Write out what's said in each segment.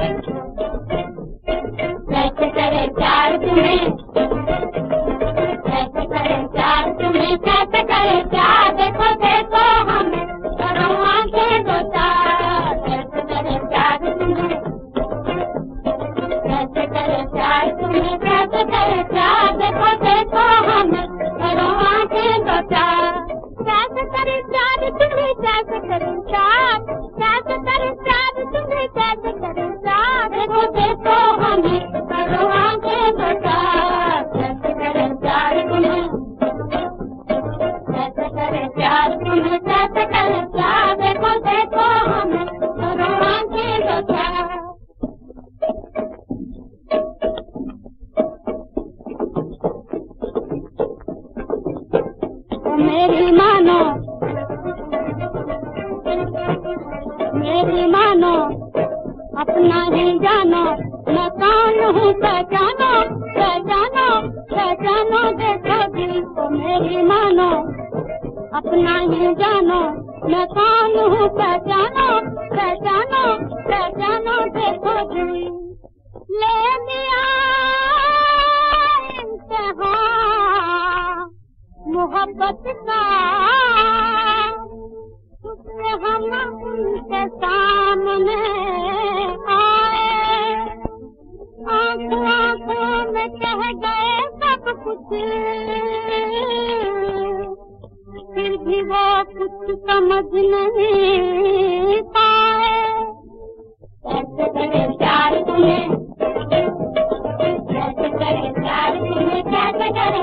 कैसे मानो मेरी मानो अपना ही जानो मैं कौन हूँ पहचानो पहचानो पहचानो देखो दिल को मेरी मानो अपना ही जानो मैं कौन हूँ पहचानो पहचानो पहचानो देखो दिल ले लिया मोहब्बत का समझ नहीं पाए। कैसे करे प्यार तुम्हें कैसे करे प्यार तुम्हें कैसे करे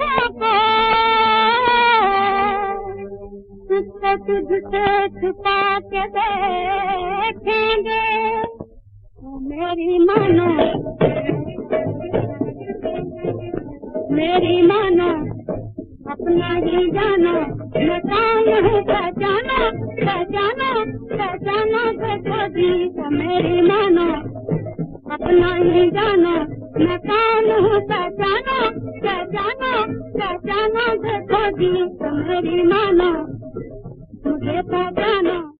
तुझसे छुपा के देखेंगे। ओ मेरी मानो मेरी मानो, अपना ही जानो हूँ पहचानो पहचानो पहचानो देखो जी को मेरी मानो, अपना ही जानो मैं कौन हूँ पहचानो पहचानो पहचानो देखो जी को मेरी मानो मुझे पहचानो